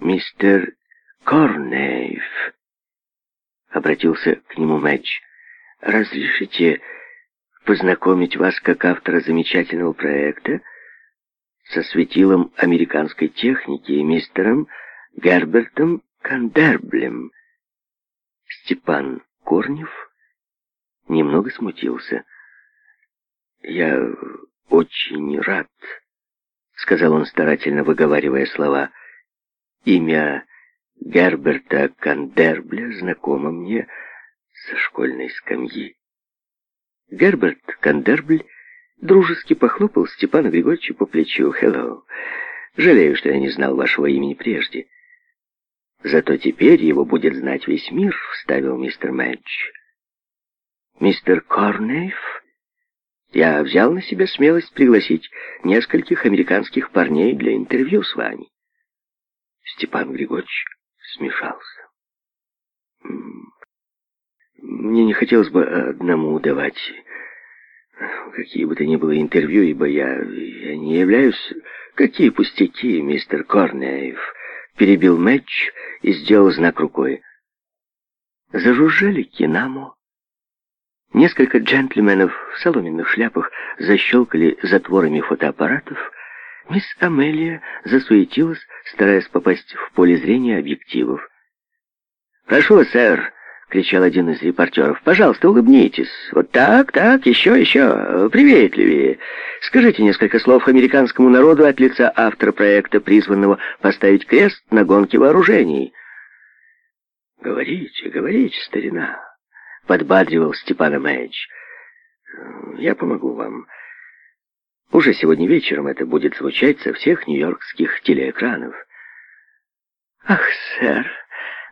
«Мистер Корнейв», — обратился к нему Мэтч, — «разрешите познакомить вас как автора замечательного проекта со светилом американской техники и мистером Гербертом Кандерблем». Степан Корнев немного смутился. «Я очень рад», — сказал он, старательно выговаривая слова, Имя Герберта Кандербля знакомо мне со школьной скамьи. Герберт Кандербль дружески похлопал Степана Григорьевича по плечу. «Хеллоу! Жалею, что я не знал вашего имени прежде». «Зато теперь его будет знать весь мир», — вставил мистер Мэдж. «Мистер Корнейф?» «Я взял на себя смелость пригласить нескольких американских парней для интервью с вами». Степан Григорьевич смешался. Мне не хотелось бы одному давать э, какие бы то ни было интервью, ибо я, я не являюсь... Какие пустяки, мистер Корнеев! Перебил Мэтч и сделал знак рукой. Зажужжали кинамо. Несколько джентльменов в соломенных шляпах защелкали затворами фотоаппаратов, Мисс Амелия засуетилась, стараясь попасть в поле зрения объективов. «Прошу, сэр!» — кричал один из репортеров. «Пожалуйста, улыбнитесь. Вот так, так, еще, еще. Приветливее. Скажите несколько слов американскому народу от лица автора проекта, призванного поставить крест на гонке вооружений». «Говорите, говорите, старина!» — подбадривал Степан Мэйдж. «Я помогу вам». Уже сегодня вечером это будет звучать со всех нью-йоркских телеэкранов. «Ах, сэр,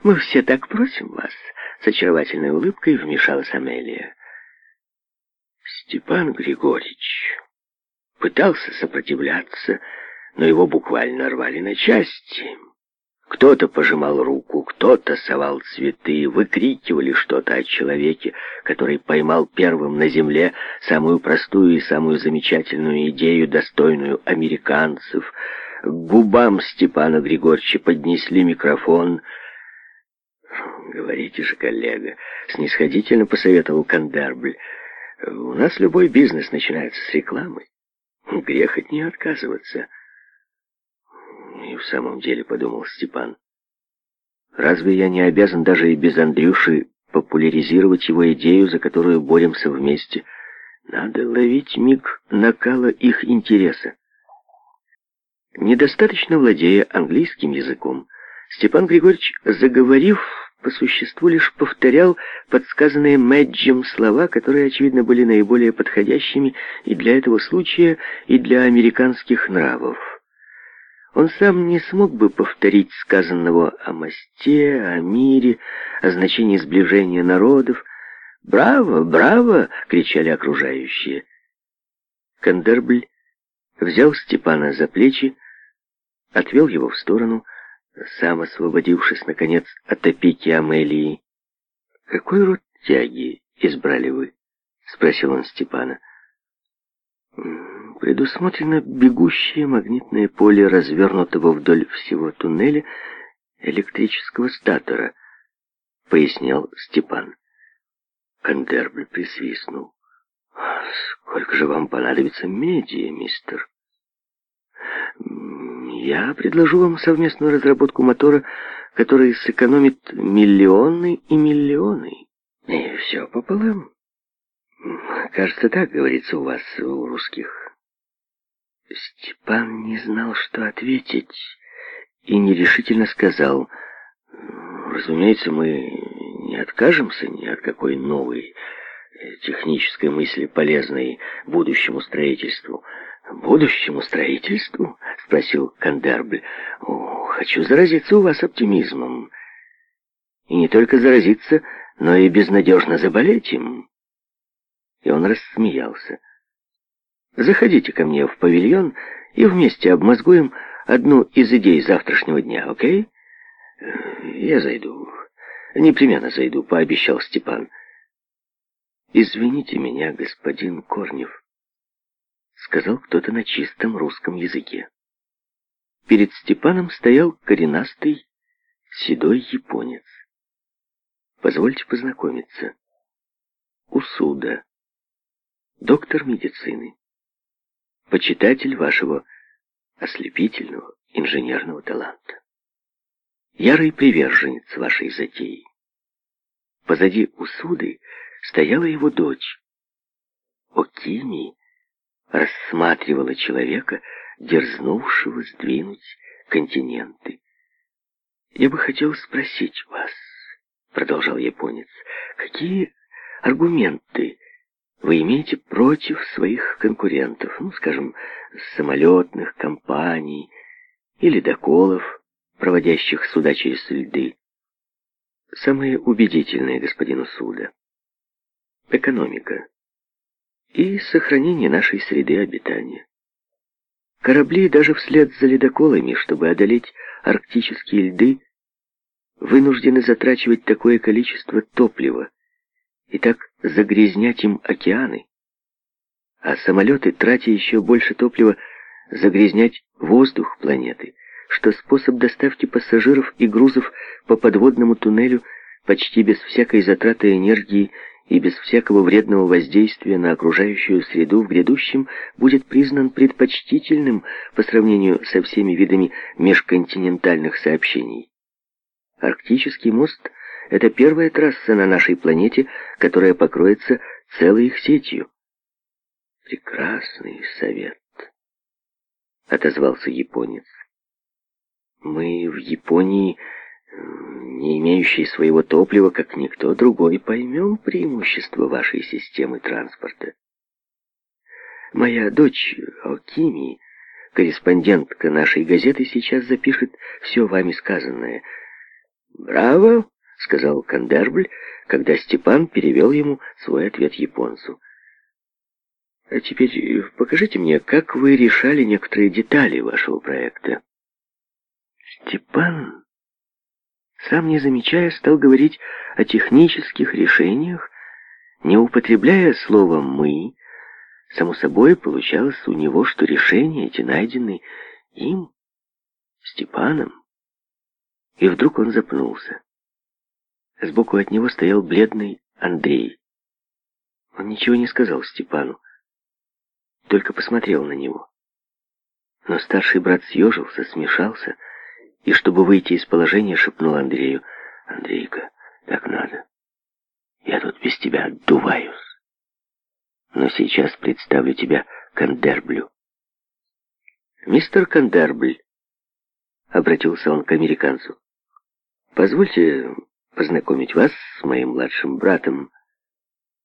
мы все так просим вас!» С очаровательной улыбкой вмешалась Амелия. Степан Григорьевич пытался сопротивляться, но его буквально рвали на части. Кто-то пожимал руку, кто-то совал цветы, выкрикивали что-то о человеке, который поймал первым на земле самую простую и самую замечательную идею, достойную американцев. К губам Степана Григорьевича поднесли микрофон. «Говорите же, коллега», — снисходительно посоветовал Кандербль, — «у нас любой бизнес начинается с рекламы. Грех от нее отказываться» в самом деле», — подумал Степан. «Разве я не обязан даже и без Андрюши популяризировать его идею, за которую боремся вместе? Надо ловить миг накала их интереса». Недостаточно владея английским языком, Степан Григорьевич, заговорив, по существу лишь повторял подсказанные Мэджем слова, которые, очевидно, были наиболее подходящими и для этого случая, и для американских нравов. Он сам не смог бы повторить сказанного о масте, о мире, о значении сближения народов. «Браво! Браво!» — кричали окружающие. Кандербль взял Степана за плечи, отвел его в сторону, сам освободившись, наконец, от опеки Амелии. «Какой род тяги избрали вы?» — спросил он Степана. Предусмотрено бегущее магнитное поле, развернутого вдоль всего туннеля электрического статора, пояснил Степан. Кандербль присвистнул. «Сколько же вам понадобится медиа, мистер?» «Я предложу вам совместную разработку мотора, который сэкономит миллионы и миллионы. И все пополам. Кажется, так говорится у вас, у русских». Степан не знал, что ответить, и нерешительно сказал, «Ну, «Разумеется, мы не откажемся ни от какой новой э, технической мысли, полезной будущему строительству». «Будущему строительству?» — спросил Кандербль. «О, хочу заразиться у вас оптимизмом. И не только заразиться, но и безнадежно заболеть им». И он рассмеялся. Заходите ко мне в павильон и вместе обмозгуем одну из идей завтрашнего дня, окей? Я зайду. Непременно зайду, пообещал Степан. Извините меня, господин Корнев, сказал кто-то на чистом русском языке. Перед Степаном стоял коренастый, седой японец. Позвольте познакомиться. Усуда. Доктор медицины почитатель вашего ослепительного инженерного таланта. Ярый приверженец вашей затеи. Позади Усуды стояла его дочь. Окими рассматривала человека, дерзнувшего сдвинуть континенты. «Я бы хотел спросить вас», — продолжал японец, — «какие аргументы вы имеете против своих конкурентов, ну, скажем, самолетных компаний или ледоколов, проводящих суда через льды. Самые убедительные господин Усуда, Экономика. И сохранение нашей среды обитания. Корабли даже вслед за ледоколами, чтобы одолеть арктические льды, вынуждены затрачивать такое количество топлива, и так загрязнять им океаны, а самолеты, тратя еще больше топлива, загрязнять воздух планеты, что способ доставки пассажиров и грузов по подводному туннелю почти без всякой затраты энергии и без всякого вредного воздействия на окружающую среду в грядущем будет признан предпочтительным по сравнению со всеми видами межконтинентальных сообщений. Арктический мост это первая трасса на нашей планете, которая покроется целой их сетью. Прекрасный совет, отозвался японец. Мы в Японии, не имеющие своего топлива, как никто другой, поймем преимущество вашей системы транспорта. Моя дочь Алкимии, корреспондентка нашей газеты, сейчас запишет все вами сказанное. «Браво!» — сказал Кандербль, когда Степан перевел ему свой ответ японцу. «А теперь э, покажите мне, как вы решали некоторые детали вашего проекта». Степан, сам не замечая, стал говорить о технических решениях, не употребляя слова «мы», Само собой, получалось у него, что решения эти найдены им, Степаном. И вдруг он запнулся. Сбоку от него стоял бледный Андрей. Он ничего не сказал Степану, только посмотрел на него. Но старший брат съежился, смешался, и, чтобы выйти из положения, шепнул Андрею, «Андрейка, так надо. Я тут без тебя отдуваюсь. Но сейчас представлю тебя Кандерблю». «Мистер Кандербль», — обратился он к американцу, — «позвольте познакомить вас с моим младшим братом,